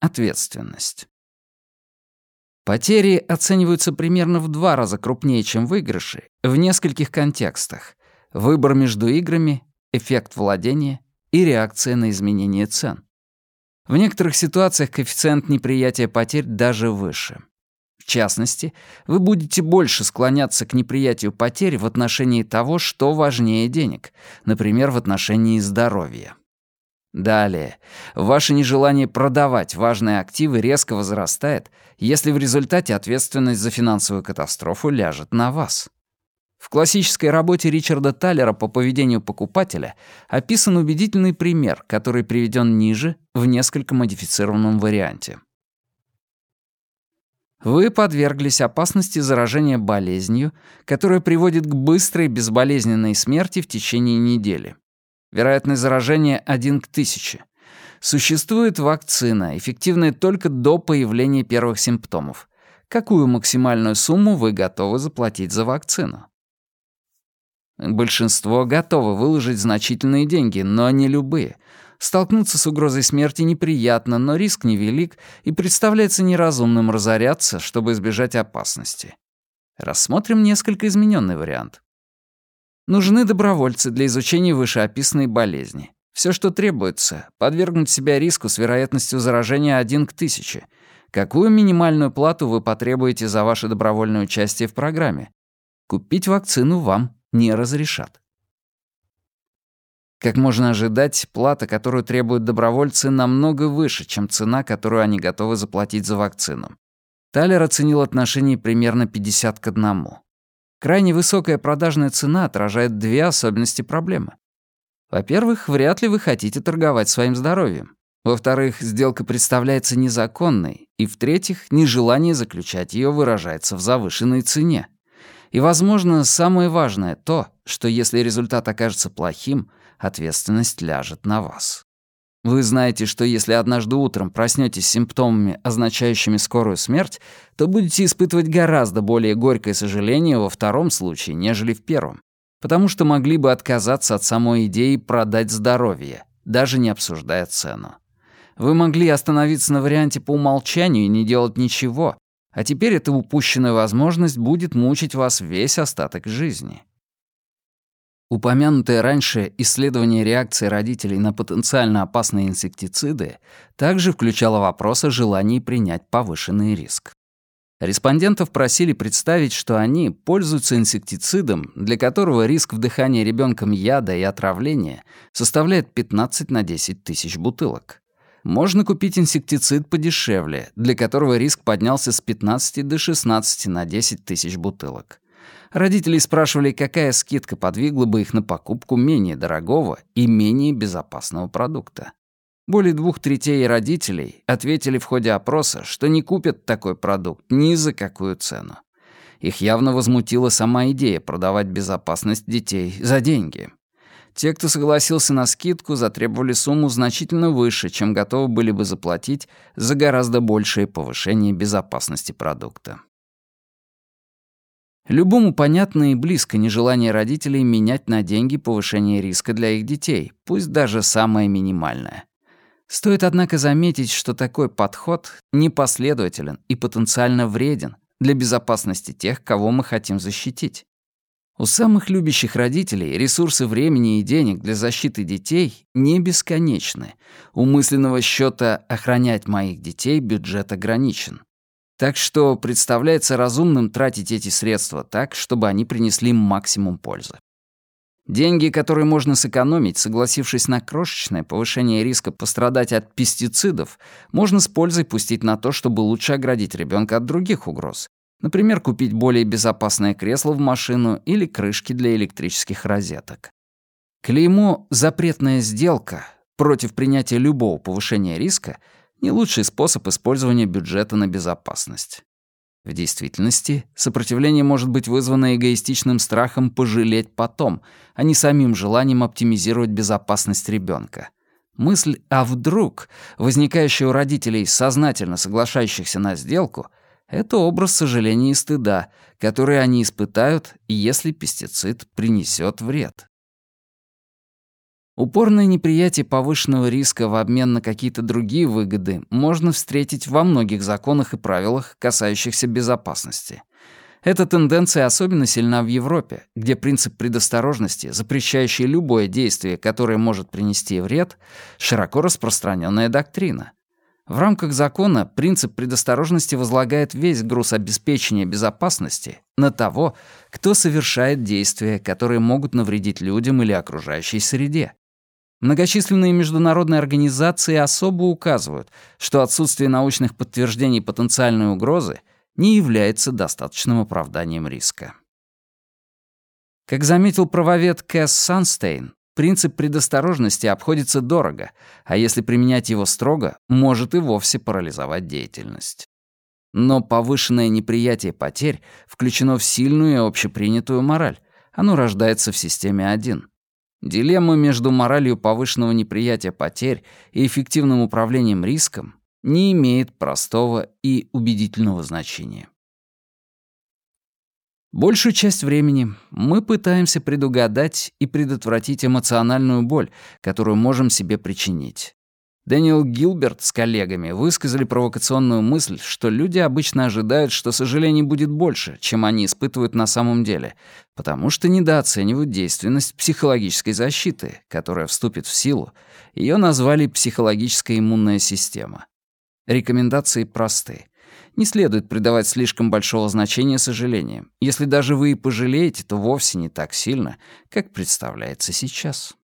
ответственность. Потери оцениваются примерно в два раза крупнее, чем выигрыши, в нескольких контекстах. Выбор между играми, эффект владения и реакция на изменение цен. В некоторых ситуациях коэффициент неприятия потерь даже выше. В частности, вы будете больше склоняться к неприятию потерь в отношении того, что важнее денег, например, в отношении здоровья. Далее, ваше нежелание продавать важные активы резко возрастает, если в результате ответственность за финансовую катастрофу ляжет на вас. В классической работе Ричарда Таллера по поведению покупателя описан убедительный пример, который приведен ниже в несколько модифицированном варианте. Вы подверглись опасности заражения болезнью, которая приводит к быстрой безболезненной смерти в течение недели. Вероятность заражения 1 к 1000. Существует вакцина, эффективная только до появления первых симптомов. Какую максимальную сумму вы готовы заплатить за вакцину? Большинство готовы выложить значительные деньги, но не любые. Столкнуться с угрозой смерти неприятно, но риск невелик и представляется неразумным разоряться, чтобы избежать опасности. Рассмотрим несколько измененный вариант. Нужны добровольцы для изучения вышеописанной болезни. Все, что требуется, подвергнуть себя риску с вероятностью заражения 1 к 1000. Какую минимальную плату вы потребуете за ваше добровольное участие в программе? Купить вакцину вам не разрешат. Как можно ожидать, плата, которую требуют добровольцы, намного выше, чем цена, которую они готовы заплатить за вакцину. Талер оценил отношение примерно 50 к 1. Крайне высокая продажная цена отражает две особенности проблемы. Во-первых, вряд ли вы хотите торговать своим здоровьем. Во-вторых, сделка представляется незаконной. И в-третьих, нежелание заключать ее выражается в завышенной цене. И, возможно, самое важное то, что если результат окажется плохим, ответственность ляжет на вас. Вы знаете, что если однажды утром проснетесь с симптомами, означающими скорую смерть, то будете испытывать гораздо более горькое сожаление во втором случае, нежели в первом, потому что могли бы отказаться от самой идеи продать здоровье, даже не обсуждая цену. Вы могли остановиться на варианте по умолчанию и не делать ничего, а теперь эта упущенная возможность будет мучить вас весь остаток жизни. Упомянутое раньше исследование реакции родителей на потенциально опасные инсектициды также включало вопрос о желании принять повышенный риск. Респондентов просили представить, что они пользуются инсектицидом, для которого риск вдыхания ребенком яда и отравления составляет 15 на 10 тысяч бутылок. Можно купить инсектицид подешевле, для которого риск поднялся с 15 до 16 на 10 тысяч бутылок. Родители спрашивали, какая скидка подвигла бы их на покупку менее дорогого и менее безопасного продукта. Более двух третей родителей ответили в ходе опроса, что не купят такой продукт ни за какую цену. Их явно возмутила сама идея продавать безопасность детей за деньги. Те, кто согласился на скидку, затребовали сумму значительно выше, чем готовы были бы заплатить за гораздо большее повышение безопасности продукта. Любому понятно и близко нежелание родителей менять на деньги повышение риска для их детей, пусть даже самое минимальное. Стоит, однако, заметить, что такой подход непоследователен и потенциально вреден для безопасности тех, кого мы хотим защитить. У самых любящих родителей ресурсы времени и денег для защиты детей не бесконечны. У мысленного счета «охранять моих детей» бюджет ограничен. Так что представляется разумным тратить эти средства так, чтобы они принесли максимум пользы. Деньги, которые можно сэкономить, согласившись на крошечное повышение риска пострадать от пестицидов, можно с пользой пустить на то, чтобы лучше оградить ребенка от других угроз. Например, купить более безопасное кресло в машину или крышки для электрических розеток. Клеймо «Запретная сделка» против принятия любого повышения риска — не лучший способ использования бюджета на безопасность. В действительности, сопротивление может быть вызвано эгоистичным страхом пожалеть потом, а не самим желанием оптимизировать безопасность ребенка. Мысль «а вдруг», возникающая у родителей, сознательно соглашающихся на сделку, это образ сожаления и стыда, который они испытают, если пестицид принесет вред. Упорное неприятие повышенного риска в обмен на какие-то другие выгоды можно встретить во многих законах и правилах, касающихся безопасности. Эта тенденция особенно сильна в Европе, где принцип предосторожности, запрещающий любое действие, которое может принести вред, широко распространенная доктрина. В рамках закона принцип предосторожности возлагает весь груз обеспечения безопасности на того, кто совершает действия, которые могут навредить людям или окружающей среде. Многочисленные международные организации особо указывают, что отсутствие научных подтверждений потенциальной угрозы не является достаточным оправданием риска. Как заметил правовед Кэс Санстейн, принцип предосторожности обходится дорого, а если применять его строго, может и вовсе парализовать деятельность. Но повышенное неприятие потерь включено в сильную и общепринятую мораль. Оно рождается в системе 1. Дилемма между моралью повышенного неприятия потерь и эффективным управлением риском не имеет простого и убедительного значения. Большую часть времени мы пытаемся предугадать и предотвратить эмоциональную боль, которую можем себе причинить. Дэниел Гилберт с коллегами высказали провокационную мысль, что люди обычно ожидают, что сожалений будет больше, чем они испытывают на самом деле, потому что недооценивают действенность психологической защиты, которая вступит в силу. Ее назвали «психологическая иммунная система». Рекомендации просты. Не следует придавать слишком большого значения сожалениям. Если даже вы и пожалеете, то вовсе не так сильно, как представляется сейчас.